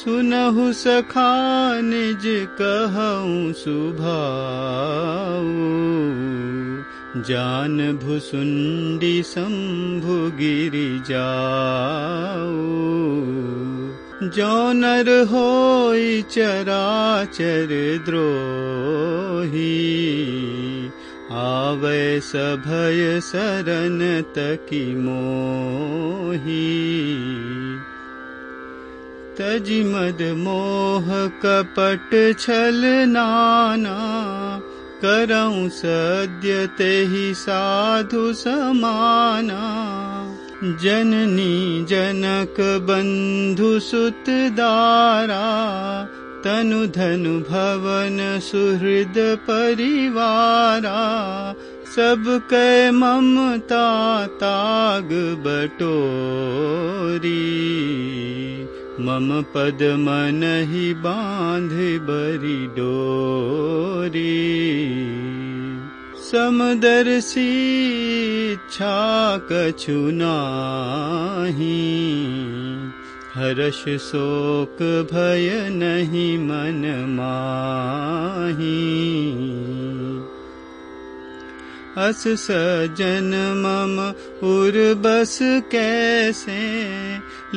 सुनहु सखा निज कहूँ सुभाऊ। जान भुसुंडी शंभु गिरि जाऊ जौनर चराचर द्रोही। आवे सभय शरण तकी मोही तजि मद मोह कपट छल नाना करऊं सद्य तेहि साधु समाना। जननी जनक बंधु सुत दारा तनु धनु भवन सुहृद परिवारा। सब कै ममता ताग बटोरी मम पद मनहि बांध बरि डोरी। समदर्शी इच्छा कछु नाही। हर्ष शोक भय नहीं मन माही अस सजन मम उर्बस कैसे?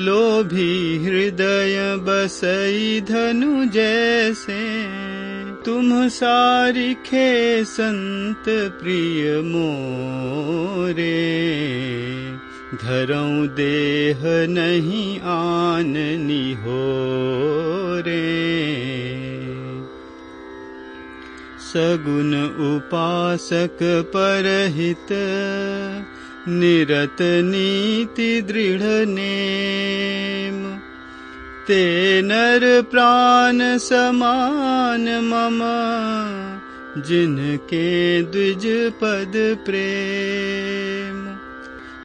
लोभी हृदय बसई धनु जैसे। तुम सारिखे संत प्रिय मोरे। धरऊं देह नहीं आननी हो रे सगुन उपासक परहित निरत नीति दृढ़ नेम। ते नर प्राण समान मम जिनके द्विज पद प्रेम